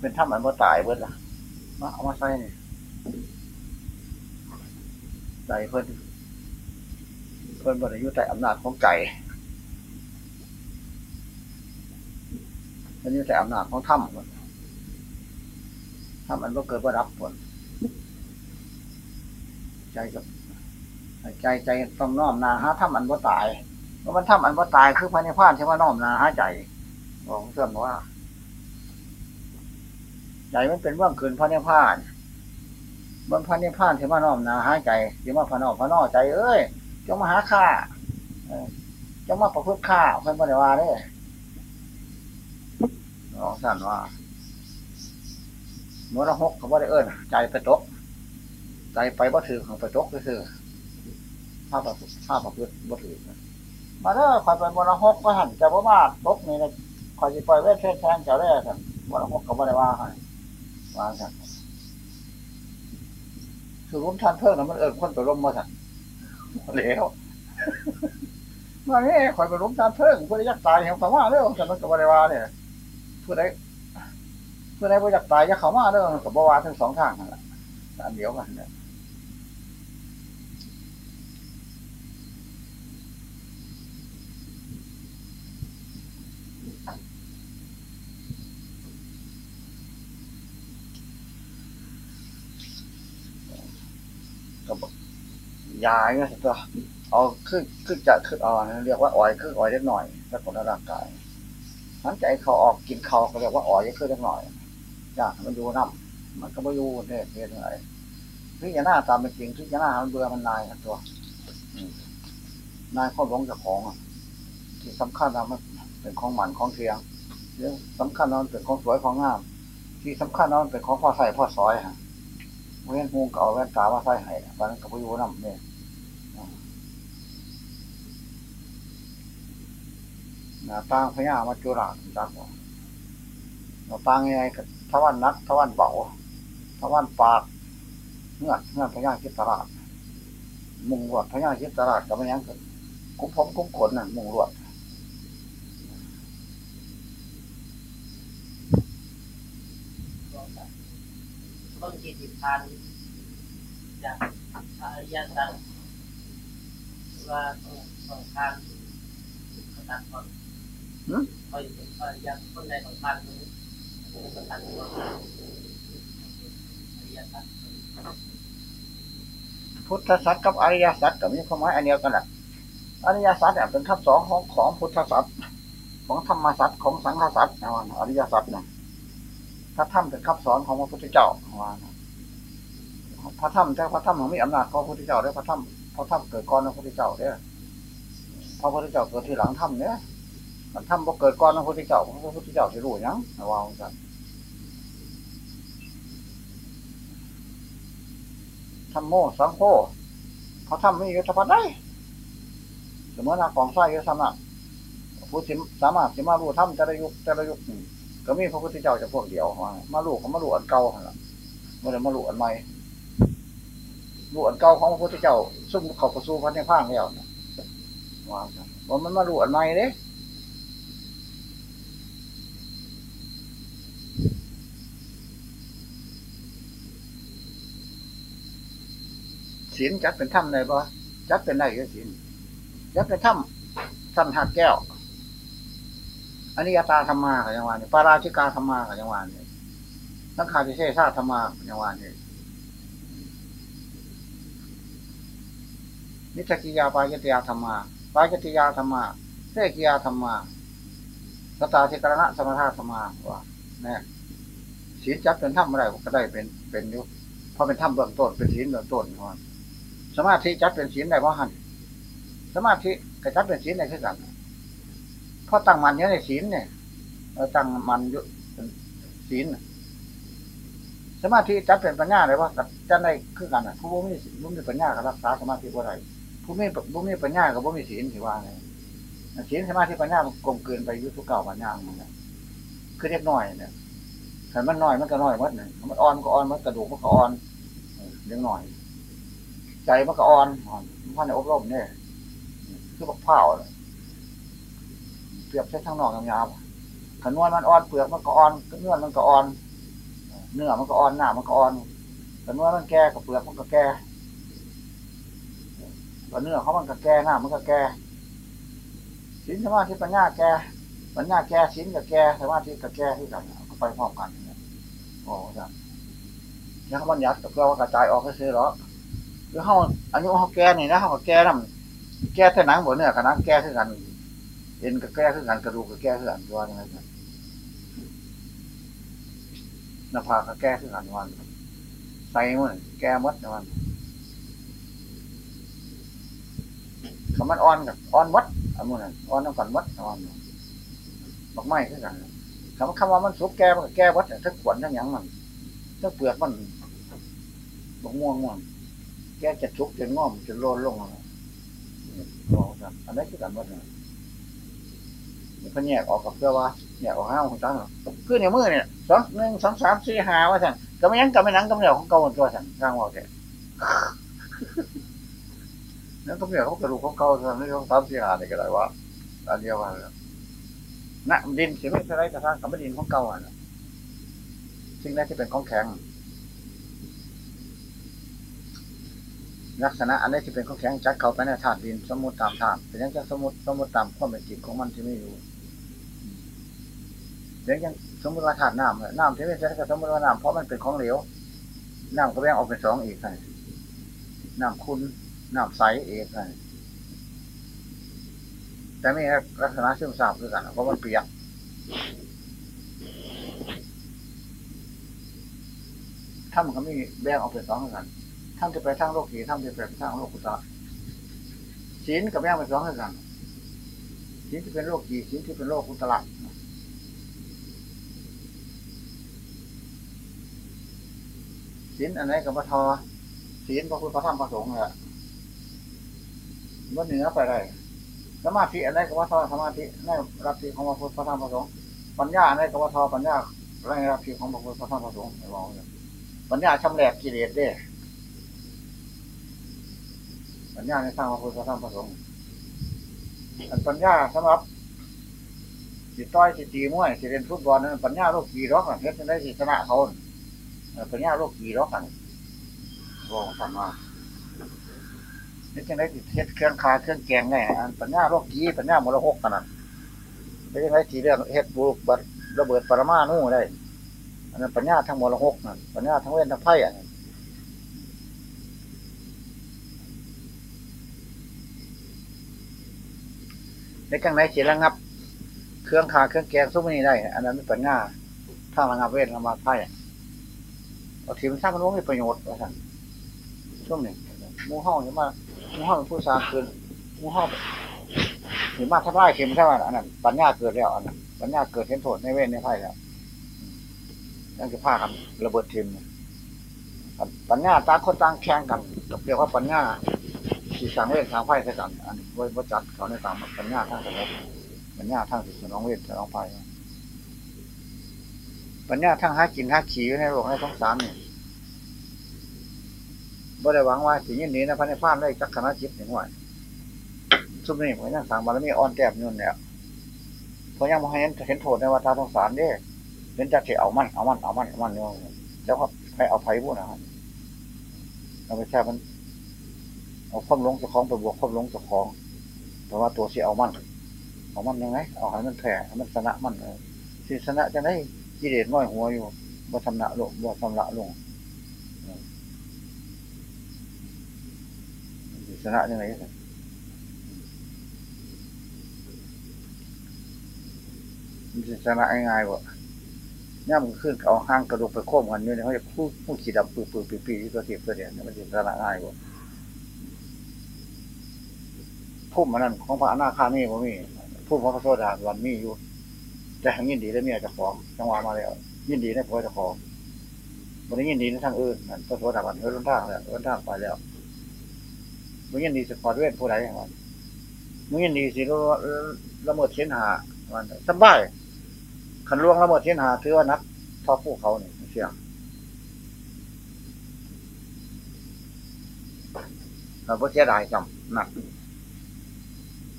เป็นถ้ำอันบ่ตายเบิดล่ะมาเอามาใส่เนี่ยใจเพิ่นเพิ่นบ่ได้อยู่ใต้อำนาจของใจเพิ่นอยู่ใต้อำนาจของถ้ำถ้ำอันบ่เกิดบ่รับผลใจกับใจใจต้องน้อมนาหาถ้ำอันบ่ตายเพราะมันถ้ำอันบ่ตายคือพระนิพพานใช่ว่าน้อมนาหาใจบอกเสื่อมว่า ใจมันเป็นเรื่องคืนพระนิพพานเมื่อพระนิพพานที่มาน้อมนาหายใจที่มาพระนอพระนอใจเอ้ยจงมาหาข้าจงมาประพฤติข้าเพิ่นบริวารเนี่ยน้องสั่นว่าเมื่อเราหกเขาบ่ได้เอิ้นใจไปตก ใจไปบ่ถือของไปตกก็คือถ้าประพฤติถ้าประพฤติบ่ถือมาเด้อคอยไปบนหกก็หันจะบ่มาตกนี่นะคอยสิปล่อยเวทเทศแทงเจ้าได้กันบนหกเขาบ่ได้ว่าให้ ว่าสั่นคือผมทานเพิ่งนะมันเอิญคนตัวลมมาสั่นแล้วมาเนี่ยคอยไปล้มทานเพิ่งผู้ใดอยากตายเห็นเขาว่าเรื่องสันมันกับบริวารเนี่ยผู้ใดผู้ใดผู้อยากตายอยากเขามาเรื่องกับบวาทั้งสองทางนั่นแหละอันเดียวกันเนี่ย ยาเนี่ยตัวเอาคือคือจะคืออ่อนเรียกว่าอ่อยคืออ่อยเล็กหน่อยแล้วก็ร่างกายหันใจเขาออกกินเขาก็เรียกว่าอ่อยคือเล็กหน่อยจ้ามันอยู่น้ำมันก็ไม่อยู่เนี่ยเนี่ยอะไรพิจารณาตามเป็นจริงพิจารณามันเบื่อมันนายตัวนายข้อหลงจากของที่สำคัญนะมันเป็นของหมันของเทียงเรื่องสำคัญนั้นเป็นของสวยของงาม ที่สำคัญนั้นเป็นของพ่อใส่พ่อซอยฮะเว้นหูเก่าแว่นตาว่าใส่ไห้ตอนนั้นก็ไปอยู่น้ำเนี่ย น้าตางพญามาจุฬาจักว่าหน้าต่างยังไงทวันนักทวันเบาทวันปากเงื่อนเงื่อนพญาคิดตลาดมุงรวดพญาคิดตลาดกับมันยังคุ้มผมคุ้มขนน่ะมุงรวดต้นจิตติพานจากอริยสัจว่าต้องกานกริยคนในขอน พุทธสัจกับอริยสัจกับมีความหมายอันเดียวกันแหละอริยสัจเนี่ยเป็นทับสองของของพุทธสัจของธรรมสัจของสังฆสัจนะว่าอริยสัจเนี่ยพระธรรมเป็นคำสอนของพระพุทธเจ้าว่าพระธรรมแต่พระธรรมของมีอำนาจของพระพุทธเจ้าได้พระธรรมพระธรรมเกิดก่อนพระพุทธเจ้าเนี่ยพระพุทธเจ้าเกิดทีหลังธรรมเนี่ย มันธรรมบ่เกิดก่อนพระพุทธเจ้าพระพุทธเจ้าจะรู้ยังว่ากันธรรมโมสังโฆพระธรรมมียุทธภัณฑ์ได้สมมตินากองไส้ยุทธนะผู้ที่สามารถที่มารู้ธรรมแต่ละยุคแต่ละยุคก็มีพระพุทธเจ้าจะพวกเดียวมามาลูกเขามาลูกอันเก่าละเมื่อไรมาลูกอันใหม่ลูกอันเก่าของพระพุทธเจ้าซุ่มเขาประสูพันในพางแล้วว่าว่ามันมาลูกอันใหม่เด้ ศีลจัดเป็นถ้ำไหนบ่จัดเป็นไหนก็ศีลจัดเป็นถ้ำถ้ำหักแก้วอันนี้ยตาธรรมากับยังวานนี่ปาราชิกาธรรมากับยังวานนี่สังขารทิเศษธรรมากับยังวานนี่นิสกิยาปายติยาธรรมาปายติยาธรรมาเสกิยาธรรมาสตาธิกรณะสมถะธรรมาว่า นี่ยศีลจัดเป็นถ้ำอะไรก็ได้เป็นเป็นยุเพราะเป็นถ้ำเบื้องต้นเป็นศีลเบื้องต้นว่าสมาธิจัดเป็นศีลได้เพราะหันสมาธิกระจัดเป็นศีลได้คือกันเพราะตั้งมันเนี่ยในศีลเนี่ยตั้งมันอยู่ศีลสมาธิจัดเป็นปัญญาเลยว่าจะได้คือกันผู้บ่มีบ่มีปัญญาก็รักษาสมาธิบ่ได้ผู้มีบ่มีปัญญากับบ่มีศีลถือว่าไงศีลสมาธิปัญญามันกลมเกินไปยุทุกเก่าปัญญามันเนี่ย คือเล็กน้อยเนี่ยถ้ามันน้อยมันก็น้อยมัดเนี่ยมันอ่อนก็อ่อนมันกระดูกมันก็อ่อนเล็กน้อย ใจมันก็อ่อนมันในอบรมเนี่ยคือบักเผาเปรียบใช้ทั้งนอกทั้งยาวขนวนมันอ่อนเปลือกมันก็อ่อนเนื้อมันก็อ่อน เนื้อมันก็อ่อนหน้ามันก็อ่อนแต่เนื้อมันแก่กับเปลือกมันก็แก่แต่เนื้อเขามันก็แก่หน้ามันก็แก่สินสมาธิปัญญาแก่ ปัญญาแก่สินกับแก่สมาธิกับแก่ที่กันก็ไปพร้อมกันโอ้จ้ะนี่เขาบัญญัติกับเรากระจายออกก็ซื้อหรอคือเขาอายุเขาแก่นี่นะเขาแก่น้ำแก่แต่หนังบนเนื้อกับนังแก่ขึ้นกันเอ็นกับแก่ขึ้นกันกระดูกกับแก่ขึ้นกันตัวยังไงกันหน้าผากกับแก่ขึ้นกันวันใส่มันแก่มดวันคำมันอ่อนกับอ่อนวัดอันนู้นอ่อนน้ำกันวัดวัน บอกไม่ขึ้นกันคำคำว่ามันสุกแก่มันก็แก่วัดทั้งขวัญทั้งหยังมันทั้งเปลือกมันบอกม่วงม่วงแก่จะทุกจะง่อมจะโลนลงบอกกันอันนี้คือการวัดนะมันก็แยกออกกับเพื่อว่าแยกออกห้าของตั้งคือในมือเนี่ยสองหนึ่งสองสามสี่ห้าว่าสั่งก็ไม่ยังก็ไม่นังก็ไม่เหนียวของเก่าตัวสั่งร่างว่าแกนั่นก็ไม่เหนียวเขากระดูกของเก่าสั่งนี่ของสามสี่ห้าเนี่ยก็ได้ว่าอันเดียวกัน นะดินเสียไม่ใช่ไรกระทั่งกับดินของเก่าอะสิ่งแรกที่เป็นของแข็ง ลักษณะอันนี้ที่เป็นของแข็งจัดเข้าไปในธาตุดิน สมมติตามธาตุเป็นยังจะสมมติสมมติตามความเป็นจริงของมันที่ไม่อยู่เดี๋ยวยังสมมติว่าธาตุน้ำน้ำที่ไม่ใช่ก็สมมติว่าน้ำเพราะมันเป็นของเหลวน้ำก็แบ่งออกเป็นสองอีกไงน้ำคุณน้ำใสเอกไง แต่ไม่ลักษณะซึมซาบคือกันเพราะมันเปียกถ้ามันก็ไม่แบ่งออกเป็นสองเหมือนกันท่านจะไปทางโลกขีท่านจะไปทางโลกุตระศีลกับแม่เป็นสองกันศีลที่เป็นโลกขีศีลที่เป็นโลกุตระศีลอันไหนกับพระทอศีลพระพุทธพระธรรมพระสงฆ์แหละว่าเหนือไปได้ สมาธิอันไหนกับพระทอสมาธิในรับที่ของพระพุทธพระธรรมพระสงฆ์ปัญญาอันไหนกับพระทอปัญญาในรับที่ของพระพุทธพระธรรมพระสงฆ์ไม่บอกเลยปัญญาชำแหลกกิเลสได้ปัญญาในทางพระพุทธธรรมประสงค์อันปัญญาสำหรับสิต้อยสิตีมวยสิเรียนฟุตบอลนั้นปัญญาโลกกีร็อกเฮ็ดได้สิชนะเขาปัญญาโลกกีร็อกกันบอกสั่งมา เฮ็ดจังได้เฮ็ดเครื่องคาเครื่องแกงไงปัญญาโลกกีปัญญามรหกกันนั่นเฮ็ดจังได้ทีเรื่องเฮ็ดบุกบัดระเบิดปรมาณูได้อันนั้นปัญญาทั้งมรหกนั่นปัญญาทั้งเว้นทั้งไพ่อันนั้นในกังไหนเสียระงับ เครื่องขาเครื่องแกงซุ้มนี่ได้ อันนั้นเป็นปัญญาถ้าระงับเวทระงับไพ่เอาทีมสร้างมันว่ามีประโยชน์ว่าสั่นช่วงหนึ่งมูห้องเห็นมา มูห้องเป็นผู้สร้างคืนมูห้องเห็นมาทับไล่เข็มใช่ไหมอันนั้นปัญญาเกิดแล้วอันนั้นปัญญาเกิดเห็นโทษในเวทในไพ่แล้วนั่นคือผ้ากันระเบิดทีมปัญญาต่างคนต่างแข่งกันเรียกว่าปัญญาที่สังเวททางไฟใส่กันอันนี้ว่าจัดเขาในตามปัญญาทางสมองปัญญาทางสิสนองเวทสนองไฟปัญญาทางหากินหาขี่ในโลกในท้องสามเนี่ย บ่ได้หวังว่าสิ่งนี้นะพระในพานได้จักขณะจิตหนึ่งวันซุ่มนี่ผมยังสั่งบารมีอ่อนแต้มนู่นเนี่ยเพราะยังมองเห็นเห็นโทษในวัฏสงสารเด้เห็นจะเทเอามันเอามันเอามันเอามันเนี่ยแล้วก็ให้เอาไผ่พูนะครับเราไปแค่มันเอาความหลงเจ้าของไปบวกความหลงเจ้าของแต่ว่าตัวเสียเอามันเอามันยังไงเอาให้มันแผ่ให้มันชนะมันสิชนะจะได้กิเลสน้อยหัวอยู่บ่ทำละลงบ่ทำละลง ชนะยังไงมันจะชนะง่ายๆกว่าเนี่ยมันขึ้นเอาห้างกระดูกไปโค้งกันอยู่เนี่ยเขาจะพูดพูดขีดดำปื้อปื้อปีปีตัวเทียบตัวเดียวมันจะชนะง่ายกว่าพุ่มมันนั่นของพระอนาคามีผมมีพุ่มของพระโสดาวันมีอยู่ แต่ทางยินดีได้เมียจะของจังหวะมาแล้ว ยินดีได้ผัวจะของวันนี้ยินดีในทางอื่นนั่นพระโสดาวันเลื่อนทางแล้วเลื่นทางไปแล้ว มึงยินดีสปอร์ตเวทผู้ใดอย่างนั้นมึงยินดีสิละเมิดเส้นหาวันสบายขันล่วงละเมิดเส้นหาถือว่านักทอผู้เขาเนี่ยเสียงเราเสียดายจำหนัก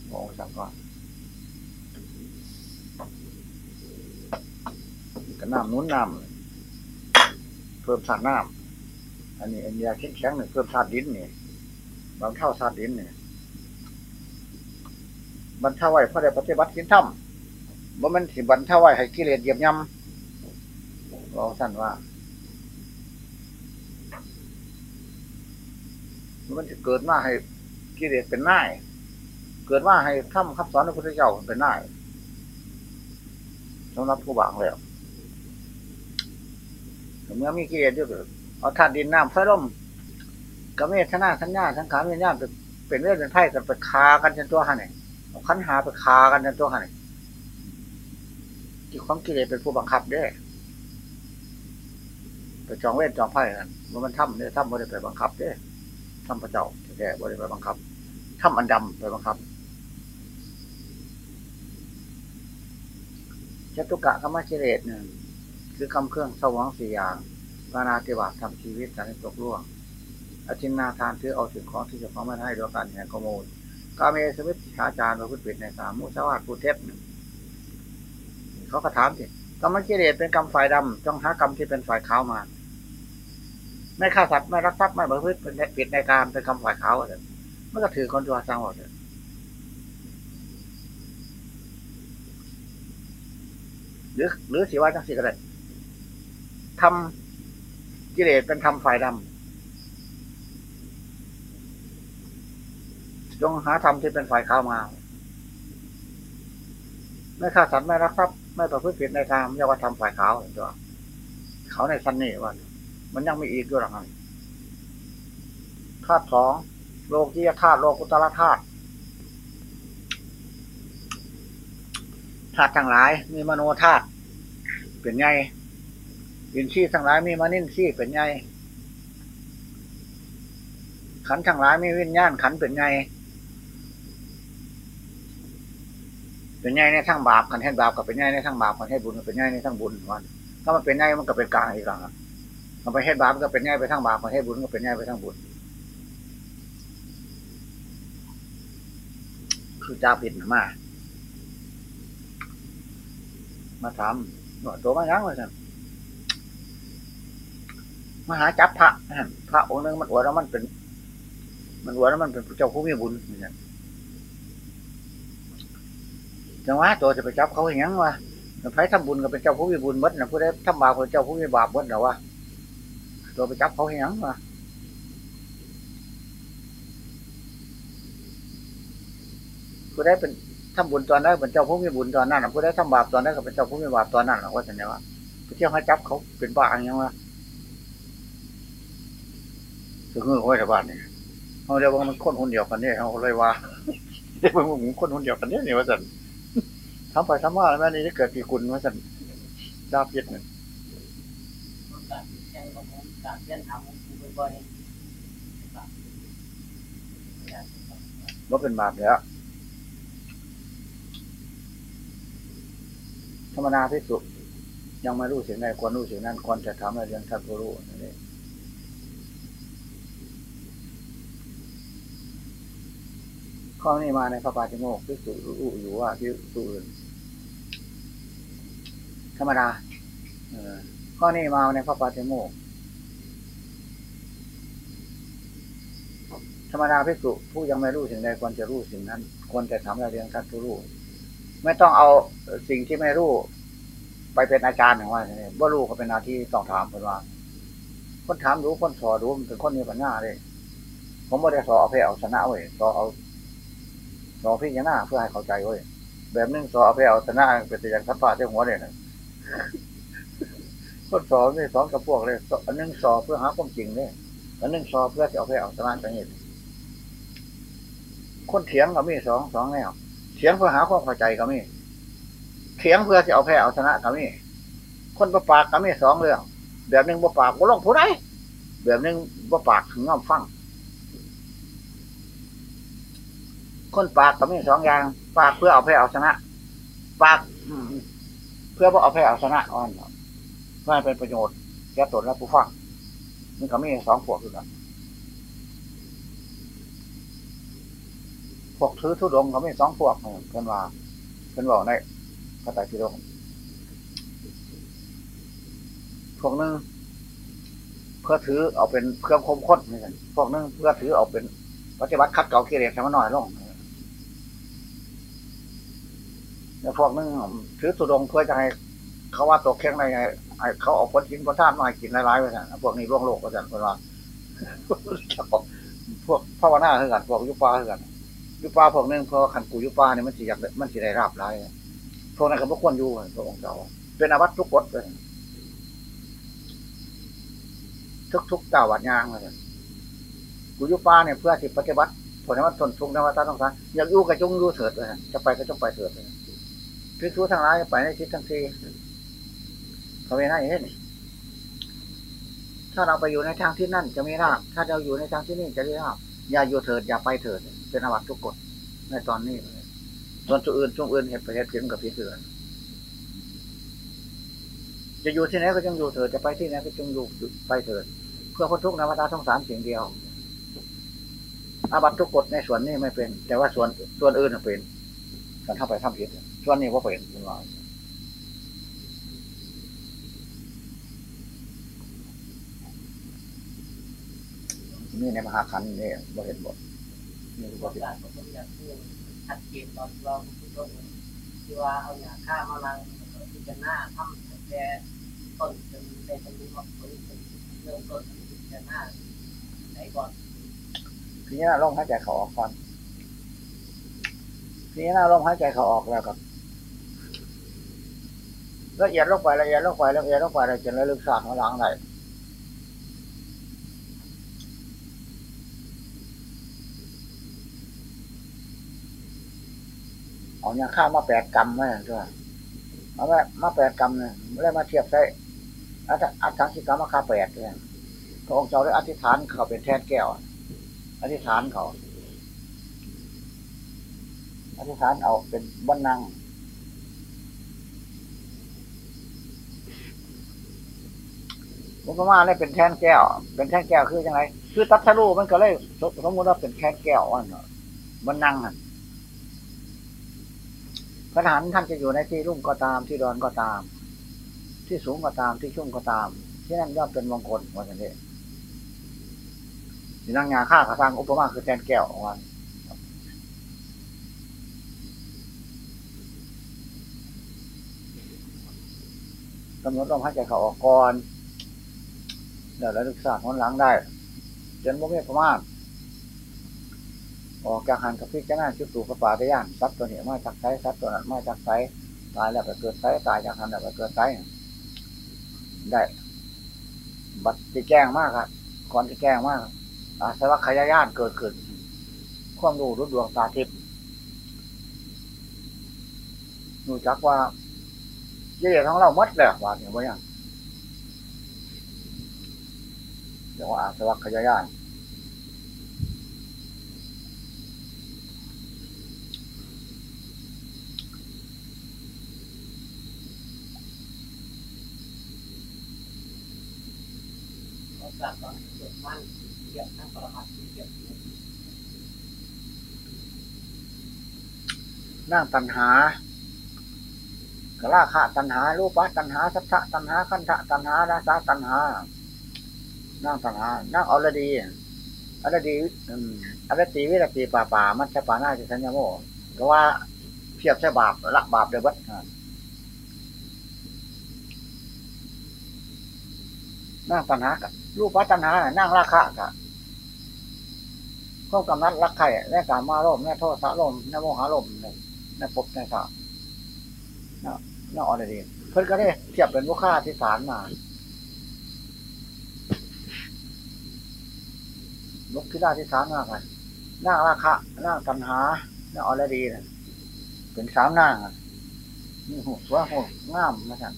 มองสักก่อนก็น้ำนุ้นน้เพิ่มธาตุน้ำอันนี้อันยาแข็งแข็งเนี่ยเพิ่มธาตุดินนี่ บางเท่าธาตุดินเนี่ยบรรเทาไว้เพราะได้ปฏิบัติกินถ้ำว่ามันสิบรรเทาไว้ให้กิเลสเหยียบย่ำเราสั่นว่ามันจะเกิดมาให้กิเลสเป็นนาย เกิดมาให้ทำคำสอนพระพุทธเจ้าเป็นนายสำหรับผู้บางแล้วเมื่อมีกิเลสด้วยเอาธาตุดินน้ำไฟลม กระเมธนาขันญาสังขารวิญญาณเป็นเรื่องเป็นไพ่กันไปคากันจนตัวหันเนี่ยเอาขันหาไปคากันจนตัวหันเนี่ยที่ความกิเลสเป็นผู้บังคับได้ไปจองเวทจองไพ่กันว่ามันทำเนี่ยทำไม่ได้ไปบังคับด้ทำพระเจ้าแท้ๆไม่ได้ไปบังคับทำอันดำไปบังคับจตุกะกรรมกิเลสหนึ่งคือคำเครื่องสวองสี่อย่างปานาติบาตทำชีวิตการให้ตกล่วง อธินนาทานถือเอาสิ่งของที่จะของมาให้โดยการแห่งขโมยกาเมสวิตชาจารประพฤติผิดในสามมุสาวาทผู้เทพเขาก็ถามสิกรรมกิเลสเป็นกรรมฝ่ายดำจ้องหากรรมที่เป็นฝ่ายขาวมาไม่ฆ่าสัตว์ไม่รักทรัพย์ไม่ประพฤติเป็นผิดในการเป็นกรรมฝ่ายขาวเลยมันก็ถือคนตัวสร้างหมดเลยหรือหรือสิว่าจังสิก็ได้ทำกิเลสเป็นทำฝ่ายดำ จงหาธรรมที่เป็นฝ่ายขาวมาไม่ฆ่าสัตว์ไม่รักทรัพย์ไม่ประพฤติผิดในทางเรียกว่าทำฝ่ายขาวตัวเขาในสันนี่ว่ามันยังมีอีกด้วยหรอกธาตุสองโลกียธาตุโลกุตละธาตุธาตุทั้งหลาย มีมโนธาตุเป็นไงอินทรีย์ทั้งหลายมีมนินทรีย์เป็นไงขันทั้งหลายมีวิญญาณขันเป็นไง เป็นไงในทั้งบาปขันให้บาปกับเป็นไงในทั้งบาปขันให้บุญกับเป็นไงในทั้งบุญวันถ้ามันเป็นไงมันก็เป็นกลางอีกครั้งมันไปให้บาปก็เป็นไงไปทั้งบาปมันให้บุญก็เป็นไงไปทั้งบุญคือจ้าผิดมา มาทำหน่อยตัวมายังเลยท่านมาหาจับพระพระองค์นึงมันอวดแล้วมันเป็น มันอวดแล้วมันเป็นเจ้าผู้มีบุญเนี่ย จังหวะตัวจะไปจับเขาอย่างวะไผ่ทำบุญก็เป็นเจ้าผู้มีบุญมดนะผู้ใดทำบาปเป็นเจ้าผู้มีบาปมดนะวะตัวไปจับเขาอย่างวะผู้ใดเป็นทำบุญตอนนั้นเป็นเจ้าผู้มีบุญตอนนั้นผู้ใดทำบาปตอนนั้นก็เป็นเจ้าผู้มีบาปตอนนั้นหรอว่าสัญญาไปเที่ยวให้จับเขาเป็นบ้าอย่างวะถึงเงื่อนไว้แต่บ้านนี่เขาเรียกว่ามันคนคนเดียวกันเนี่ยเขาเลยว่าเรียกว่ามันคนคนเดียวกันเนี่ยนี่ว่าสัน ทำไปทำมาแล้วแม่นี่จะเกิดปีคุณว่าสันดาบยึดหนึ่งการแข่งของผมการเรียนถามของผมบ่อยว่าเป็นบาปแล้วธรรมนาพิสุยังไม่รู้สิ่งใดควรรู้สิ่งนั้นควรจะทำให้เรียนท่านผู้รู้นี่ข้อนี้มาในพระปาติโมกข์พิสุรู้อยู่ว่าพิสุอื่น ธรรมดาออข้อนี้มาในพระปาติโมกธรรมดาพิสุผู้ยังไม่รู้สิ่งใดควรจะรู้สิ่งนั้น ควรจะทำให้เรียนท่านผู้รู้ ไม่ต้องเอาสิ่งที่ไม่รู้ ไปเป็นอาจารย์ของว่าเนี่ยว่ารู้ก็เป็นหน้าที่ต้องถามเป็นว่า คนถามรู้คนสอรู้มันเป็นคนมีปัญญาเลยผมไม่ได้สอเอาเพเอาชนะเว้ยสอเอาสอนพี่ยานาเพื่อให้เข้าใจเว้ยแบบนึงสอเอาเพเอาชนะเป็นแต่อย่างสัพพะที่หัวเลยนะ คนสอนไม่สอนกับพวกเลยอันนึงสอนเพื่อหาความจริงเลยอันนึงสอนเพื่อจะเอาเพเอาชนะจะเห็นคนเถียงก็มีสองสองแนวเถียงเพื่อหาความเข้าใจก็มีเถียงเพื่อจะเอาแพ้เอาชนะก็มีคนประปากก็มีสองเรื่อง แบบหนึ่งประปากบ่ลงผู้ใดแบบหนึ่งประปากถึงง้อมฟัง คนปากก็มีสองอย่าง ปากเพื่อเอาแพ้เอาชนะ ปาก พื่อเอาแพ้เอาชนะอ่อนเพื่อเป็นประโยชน์แก่ตนและผู้ฟังมันก็มีสองพวกคือกันพวกถือทุดงเขาไม่สองพวกเพื่อนว่าเพื่อนบอกในพระไตรปิฎกพวกนึงเพื่อถือเอาเป็นเครื่องคมค้นนี่กันพวกนึงเพื่อถือเอาเป็นปฏิบัติคัดเก่ากิเลสให้มันน้อยลงแล้ว พวกนึงถือตุดงเพื่อจะให้เขาว่าตกแข้งในไงเขาเอาผลกินผลทานมาให้กินหลายๆไปสั่นพวกนี้ร่วงโลกก็จะเป็นว่าพวกภาวนาเท่ากันพวกยุปาเท่ากันยุปาพวกนึงพราะขันกูยุปาเนี่ยมันสิอยากมันสิได้ราบร้ายพวกนั้นก็ไม่ควรอยู่พระองค์เจ้าเป็นอาวัตทุกกฎเลยทุกทุกๆเจ้าวัดยางเลยกูยุปาเนี่ยเพื่อสิปฏิบัติผลนั้นทนทุกนวัตต้องสารอยากอยู่กับจงอยู่เถิดเลยจะไปก็จงไปเถิดเลย พิสูทั้งหลายไปในทิศทั้งสี่เขาไม่ได้เห็นถ้าเราไปอยู่ในทางที่นั่นจะมีราบถ้าเราอยู่ในทางที่นี่จะได้ราบอย่าอยู่เถิดอย่าไปเถิด เป็นอาวัตทุกกฎในตอนนี้ส่วนตัวอื่นช่วงอื่นเหตุไปเหตุเพียงกับพิเศษจะอยู่ที่ไหนก็จงอยู่เถิดจะไปที่ไหนก็จงอยู่ไปเถิด เพื่อพ้นทุกข์ในวัฏสงสารสิ่งเดียวอาบัตทุกกฎในส่วนนี้ไม่เป็น แต่ว่าส่วนส่วนอื่นเป็นการทำไปทำผิด ส่วนนี้ว่าเป็นเป็นว่านี่ในมหาคันนี่บ่เห็นบทนี่บบ่อกเห็นการผมอยากพูดชัดเจนตอนเราพูดต้นที่ว่าเอาอย่างข้ามาลังพิจารณาทำแต่ต้นจนได้บรรลุมรรคผลเริ่มต้นพิจารณาไหนก่อนทีนี้ลมหายใจเขาออกก่อนทีนี้ลมหายใจเขาออกแล้วครับ ละเอียดลงไปละเอียดลงไปละเอียดลงไปเราจะระลึกสร้างมาล้างได้เอาเนี่ยข้ามาแปดกรรมมาด้วยเอามามาแปดกรรมเนี่ยไม่ได้มาเทียบใช้อัตอัตถังสิกรรมมาค่าแปดเนี่ยพระองค์เจ้าได้อธิษฐานเขาเป็นแทนแก้วอธิษฐานเขาอธิษฐานเอาเป็นบ้านนั่ง มันก็มาได้เป็นแท่นแก้ว เป็นแท่นแก้วคือยังไงคือตัดสรูมันก็เลยสมมติว่าเป็นแท่นแก้วว่าเนาะบ้านนั่งอะพระทหารท่านจะอยู่ในที่รุ่มก็ตามที่ดอนก็ตาม ที่สูงก็ตามที่ชุ่มก็ตาม ที่นั่นย่อมเป็นมงคลวันนี้สินั่งงาฆ่ากระซังอุปมาคือแทนแก้วอันกำหนดลมหายใจเขาออกก่อน เดี๋ยวระลึกศาสตร์หนหลังได้จนบ่มีประมาณออกจากหันกับพิจารณาชุดตูกระปาได้ย่านซับตัวนี้มาจากไซซับตัวนั้นมาจากไซตายแล้วไปเกิดไซตายจากหันแล้วไปเกิดไซได้ บัตรที่แจ้งมากครับก่อนที่แจ้งมากอาสวะขยายานเกิดขึ้นความรู้รุดดวงตาทิพย์รู้จักว่าเย่ของเรามัดแล้วว่าเนี่ยว่าอย่าง เดี๋ยวอาสวะขยายานก็กลับตอนเกิดมันเกี่ยวทั้งปรมัตถ์เกี่ยวนั่งตัณหากระลาคะตัณหารูปะตัณหาสัทธะตัณหาขันธะตัณหาราสาตัณหา นั่งตัณหานั่งอรดีอรดีอรตีวิรตีป่าป่ามัชฌปาหน้าจิสัญญโมก็ว่าเพียบใช่บาปละบาปเดือดนั่งตัณหากับรูปะตัณหานั่งราคะกับข้อกำนัดรักใครแน่กามาโลมแน่โทษสะโลมแน่โมหะโลมเนี่ยแน่ปบแน่สาน่าน่าอ่อนดีเพิ่นก็ได้เทียบเป็นลูกค้าที่ฐานมา ลกที่ได้ที่ฐามหนมากเลยนั่งราคะนั่งตัณหาหนั่งอ่อนดีนี่ยเป็นสามหนั่งอะนี่หูสวยหูงามนะท่าน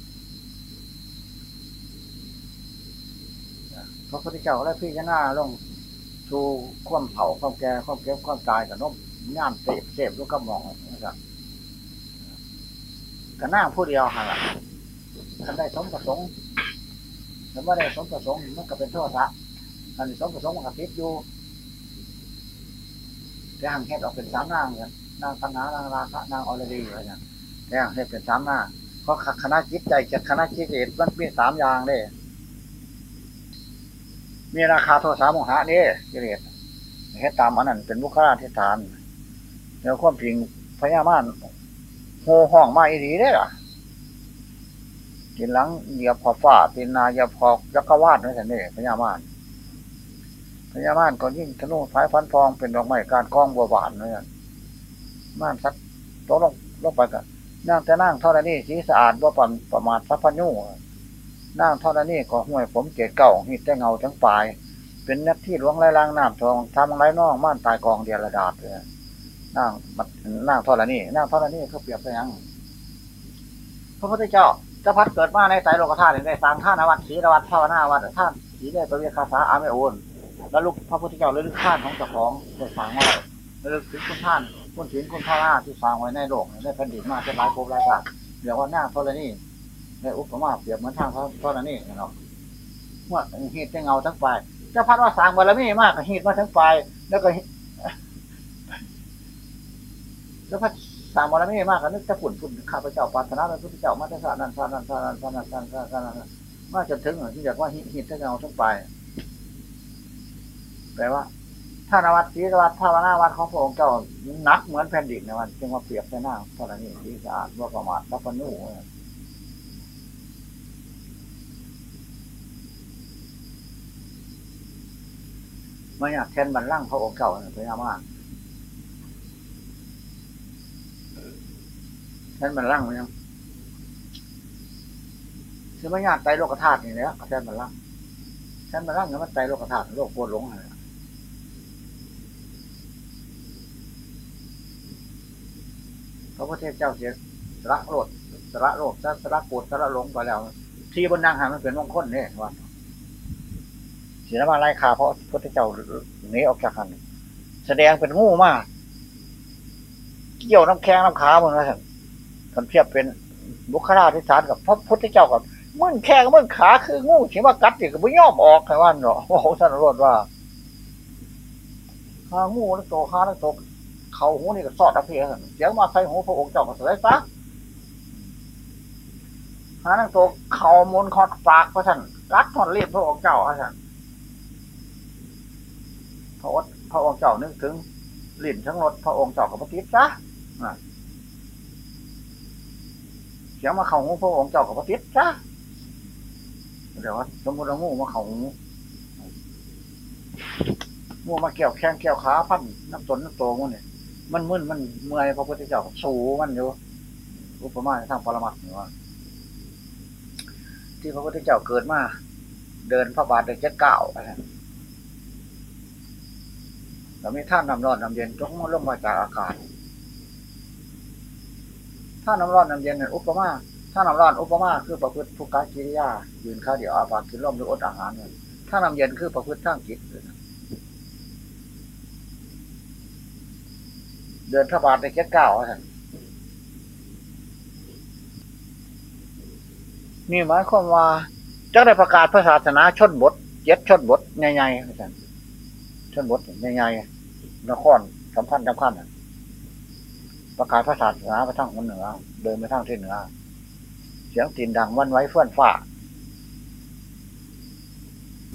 พระพุทธเจ้าและพี่จะหน้าลงชูความเผาความแก่ความเก็บความตายกับนมย่ามเสพเสพลูกกระหม่อมนะครับก็นั่งผู้เดียวห่างละท่านได้สมประสงค์ถ้าไม่ได้สมประสงค์มันก็เป็นโทษละ ท่านสมประสงมันก็พิษอยู่แต่หางแค่ออกเป็นสามนางกันนางตัณหานางราคะนางอรดีอะไรเนี่ยแต่ห่างแค่เป็นสามนางเพราะคณะจิตใจกับคณะจิตเจตมันเป็นสามอย่างเลยมีราคาโทษสามโมหะนี่กิเลสเฮ็ดตามอันนั้นเป็นบุคลาธิฐานเดี๋ยวความจริงพญามารโหห้องมาอีดีได้ล่ะกินหลังเหยียบขอฟ้าตีนนาเหยียบขอยักษ์วาดนั่นสิพญามาร พญามารก็ยิ่งธนูท้ายฟันฟองเป็นดอกไม้การกล้องบัวบานนั่นม่านสักตกลงลงไปกันนั่งแต่นั่งเท่านี้สีสะอาดว่าประประมาทสัพพญูนั่งเท่านี้ก็ห่วยผมเกศเก่าหิดแต่เงาทั้งปลาย เป็นนักที่หลวงไรล่างน้ำทองทำไรนองม่านตายกองเดียระดาษเลยนั่งนั่งเท่านี้นั่งเท่านี้เขาเปรียบไปยังพระพุทธเจ้าจะพัดเกิดมาในใจโลกธาตุในสางท่านวัดศรีวัดภาวนาวัดท่านศรีได้ประเวคาสาอาไม่โอน แล้วลูกพระพุทธเจ้าเลยลึกท่านของเจ้าของได้สางไว้แล้วลึกถึงคุณท่านคุณถินคุณพ่อหน้าที่สร้างไว้ในโลกในแผ่นดินมาเป็นหลายภพหลายชาติเดี๋ยวว่าหน้าเท่านี้ในอุปมาเปรียบเหมือนทางเท่านี้เนาะว่าเหตุเงาทั้งฝ่ายจะพัดว่าสร้างบารมีมากกับเหตุมาทั้งฝ่ายแล้วก็แล้วพัดสร้ามบารมีมากกันนึกจะฝุ่นฝุ่นข้าพเจ้าปรารถนาพระพุทธเจ้ามาเทศนันทานันทานันทานันทานันทานันมาจนถึงที่อยากว่าเหินทั้งเงาทั้งปลาย แปลว่าถ้านวัดศรีวัดภาวนาวัดของพระองค์เจ้านักเหมือนแผ่นดินนะวันจึงมาเปรียบในหน้าเท่านี้ที่สะอาดว่าประมาทรับปนุไม่อยากแทนบรรลังพระองค์เก่าพยายมากแทนบรรลังมันยังคือไม่อยากใจโลกธาตุนี่แหละแทนบรรลังแทนบรรลังเนี่ยมันใจโลกธาตุโลกปวดหลงอะไร ระพุทธเจ้าเสียสละโลดสละโลกสละโกรธสละหลงไปแล้ว ที่บนนางหามันเป็นมงคลเนี่ยว่าเสียมาไล่ขาเพราะพระพุทธเจ้าหนีออกจากกันแสดงเป็นงูมากเกี่ยวน้ำแข็งน้ำขาเหมือนกันท่านเทียบเป็นบุคลาธิษฐานกับพระพุทธเจ้ากับมึงแข้งมึงขาคืองูเขียว่ากัดติกับไม่ยอมออกไงว่าเนาะโอ้โหท่านรดว่าขางูแล้วโตขาแล้วโต เขาหูนี่ก็สอดอภัยเสียงมาใส่หูพระองค์เจ้าก็สลายซะหานั่งโตเขามนคอดปากพระท่านรัดถอนเรียบพระองค์เจ้าพระท่านพระองค์พระองค์เจ้านึกถึงลิ่นทั้งรถพระองค์เจ้ากับพระทิพย์ซะเสียงมาเข่าหูพระองค์เจ้ากับพระทิพย์ซะเดี๋ยวสมมติเรางูมาเข่าหูงูมาเกี่ยวแข้งเกี่ยวขาพันน้ำตนน้ำโตงูเนี่ย มันมึนมันเมื่อยพระพุทธเจ้าสูมันอยู่อุปมาทางปรมัตถ์ว่าที่พระพุทธเจ้าเกิดมา เดินพระบาทเดินเจ็ดเก้าอะไรเราไม่ท่านน้ำร้อนน้ำเย็นจงมาลงมาจากอากาศถ้าน้ำร้อนน้ำเย็นเนี่ยอุปมาถ้าน้ำร้อนอุปมาคือประพฤติทุการกิริยา ยืนข้าเดียวอาปากินร่มหรืออดอาหารเนี่ยถ้าน้ำเย็นคือประพฤติทางจิต เดินพระบาทในเจ็ดเก้าท่านนี่หมายความว่าจะได้ประกาศพระศาสนาชนบทเจ็ดชนบทใหญ่ๆท่านชนบทใหญ่ๆนครสำคัญสำคัญประกาศพระศาสนาไปทางเหนือ เดินไปทางที่เหนือ เสียงตีนดังวันไว้เฟื่อนฟ้า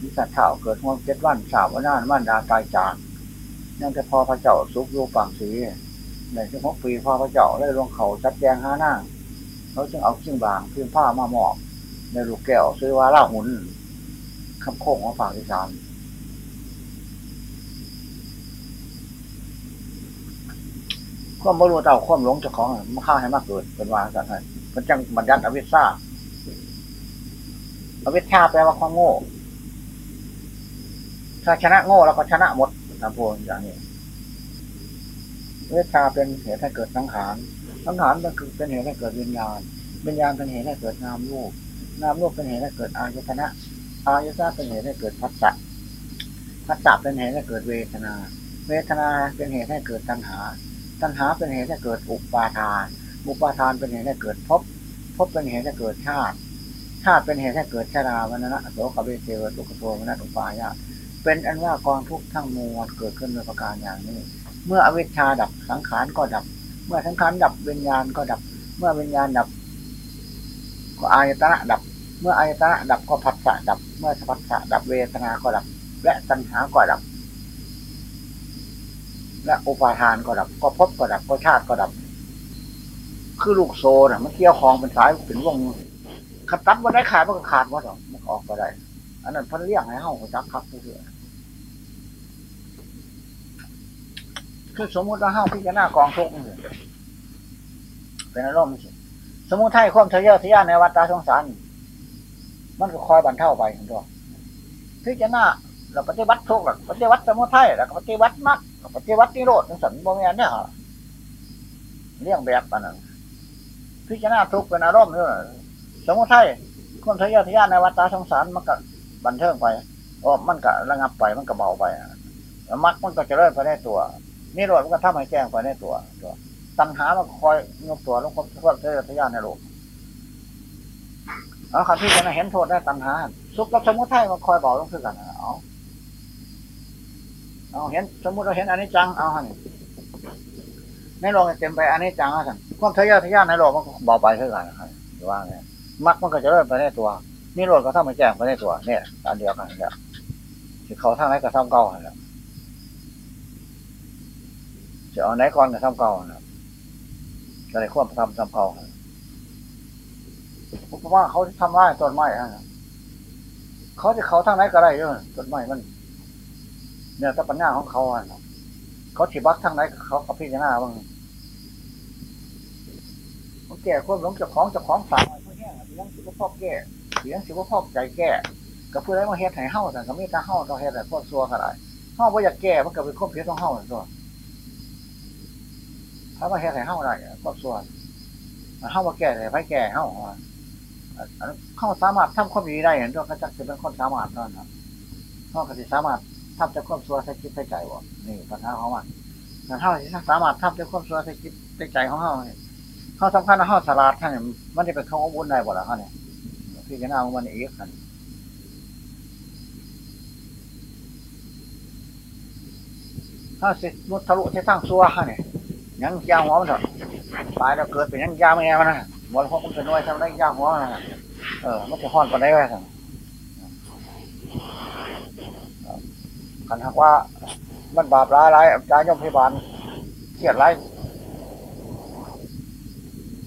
วิสัตว์เท่าเกิดห่วงเจ็ดวันสามวันนานมันดาตายจาก นั่นจะพอพระเจ้าสุกรูปังสีในช่วงปีพอพระเจ้าได้ลงเขาจัดแจงห้าหน้าเขาจึงเอาชิ้งบางพื้นผ้ามาหมอบในลูกแก้วซื้อว่าล่าหุนคำโค้งของฝั่งอีสานความบรรลุเต่าความหลงเจ้าของมันฆ่าให้มากเกิดเป็นวาสันให้เป็นจังบัญญัติอวิชชาอวิชชาแปลว่าความโง่ ถ้าชนะโง่แล้วก็ชนะหมด นะพูดอย่างนี้เวชาเป็นเหตุให้เกิดสังขาร สังขารก็คือเป็นเหตุให้เกิดวิญญาณ วิญญาณเป็นเหตุให้เกิดนามรูป นามรูปเป็นเหตุให้เกิดอายตนะ อายตนะเป็นเหตุให้เกิดพัสสะพัสสะเป็นเหตุให้เกิดเวทนา เวทนาเป็นเหตุให้เกิดตัณหา ตัณหาเป็นเหตุให้เกิดอุปาทาน อุปาทานเป็นเหตุให้เกิดภพ ภพเป็นเหตุให้เกิดชาติ ชาติเป็นเหตุให้เกิดชราวันนะโสกเบเทวตุกโทมนะอุปายา เป็นอันว่ากองทุกทั้งมวลเกิดขึ้นโดยประการอย่างนี้ เมื่ออวิชชาดับสังขารก็ดับ เมื่อสังขารดับวิญญาณก็ดับ เมื่อวิญญาณดับ ก็อายตนะดับ เมื่ออายตนะดับก็ผัสสะดับ เมื่อผัสสะดับเวทนาก็ดับ และตัณหาก็ดับ และอุปาทานก็ดับ ก็พบก็ดับก็ชาติก็ดับ คือลูกโซ่น่ะมันเกี่ยวคองเป็นสายเป็นวงขัดตัดว่าได้ขาดมันก็ขาดว่าหรอกมันออกก็ได้อันนั้นพันเลี้ยงให้เฮาหัวจักคักเพื่อ คือสมมติว่าเฮาพิจารณากองทุกข์เป็นอารมณ์สมมติให้ความทะเยอทะยานในวัฏฏะสงสารมันก็คอยบรรเทาไปเห็นตัวพิจารณาเราปฏิบัติทุกข์หรอกปฏิบัติสมุทัยแล้วก็ปฏิบัติมรรคปฏิบัตินิโรธนั่นสันบ่มีอันเนี่ยเหรอเรื่องแบบอันนั้นพิจารณาทุกข์เป็นอารมณ์เนี่ยสมุทัยความทะเยอทะยานในวัฏฏะสงสารมันก็บันเทิงไปโอ้มันก็ระงับไปมันก็เบาไปมรรคมันก็จะเริ่มไปในตัว นิโรธมันก็ทำให้แจ้งไปในตัวตัว ตัณหามันคอยยกตัวลงความความทะเยอทยานในโลกเอาคำที่จะเห็นโทษได้ตัณหาสุขกับสมุทัยมันคอยบอกลงคือกันเอาเอาเห็นสมมติเราเห็นอันนี้จังเอาฮะในโลกเต็มไปอันนี้จังอะสั่นความทะเยอทะยานในโลกมันก็เบาไปคือกันนะครับว่าไงมรรคมันก็จะเริ่มไปในตัวนี่โลกก็ทำให้แจ้งไปในตัวเนี่ยอันเดียวกันเนี่ยที่เขาทางไหนก็ทำเก่าเนี่ย จะเอาไหนก่อนก็ทำเก่านะจะได้ควบทำทำเก่าเพราะว่าเขาทำร้ายต้นไม้อะเขาจะเขาทางไหนก็ได้เยอะต้นไม้มันเนี่ยแต่ปัญญาของเขาอะเขาฉีบักทางไหนเขากับพี่จะหน้าบ้างมันแก่ควบหลงเจะของเจะของสาวเขาแห้งเลี้ยงสิบพ่อแก่เลี้ยงสิบพ่อใจแก่กับเพื่อให้มาเฮ็ดให้เฮาแต่ก็มีแต่เฮาต้องเฮ็ดให้พวกซัวขนาดเฮาบ่อยากแก่มันก็เป็นความเพียรของเฮาตัว ถ้ามาเฮ็ดให้เฮาได้พวกซัวเฮาบ่แก่เลยไผแก่เฮาเข้าสามารถทำความดีได้เห็นตัวเขาจะเป็นคนสามารถเท่านั้นเขาก็จะสามารถทำจากความสัวใส่คิดใส่ใจบ่นี่ปัญหาของมันแต่ถ้าเราสามารถทำจากความสัวใส่คิดใส่ใจของเขาเขาสำคัญนะเขาฉลาดท่านมันจะเป็นเขาบุญได้บ่ล่ะเขาเนี่ยพี่จะน่ามันอีกขันถ้าสิมุทะลุที่ตั้งซัวเขาเนี่ย ยังยาหัวมันเถอะตายแล้วเกิดเป็นยังยาวไม่ไงมันนะหมดพวกมันเป็นน้อยทำได้ยาหัวมันนะเออมันจะห้อนกันได้ไหมสั่งคันหากว่ามันบาปร้ายร้ายจายยมพยาบาลเครียดร้าย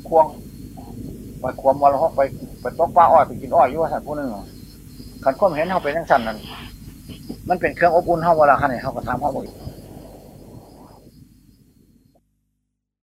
ควงไปควมวันละหกไปไปตกปลาอ้อยไปกินอ้อยอยู่ว่าสั่นผู้หนึงขันความเห็นเขาเป็นยังสั่นนั่นมันเป็นเครื่องอบอุ่นเขาเวลาขันเนี่ยเขาก็ทำเขาบอก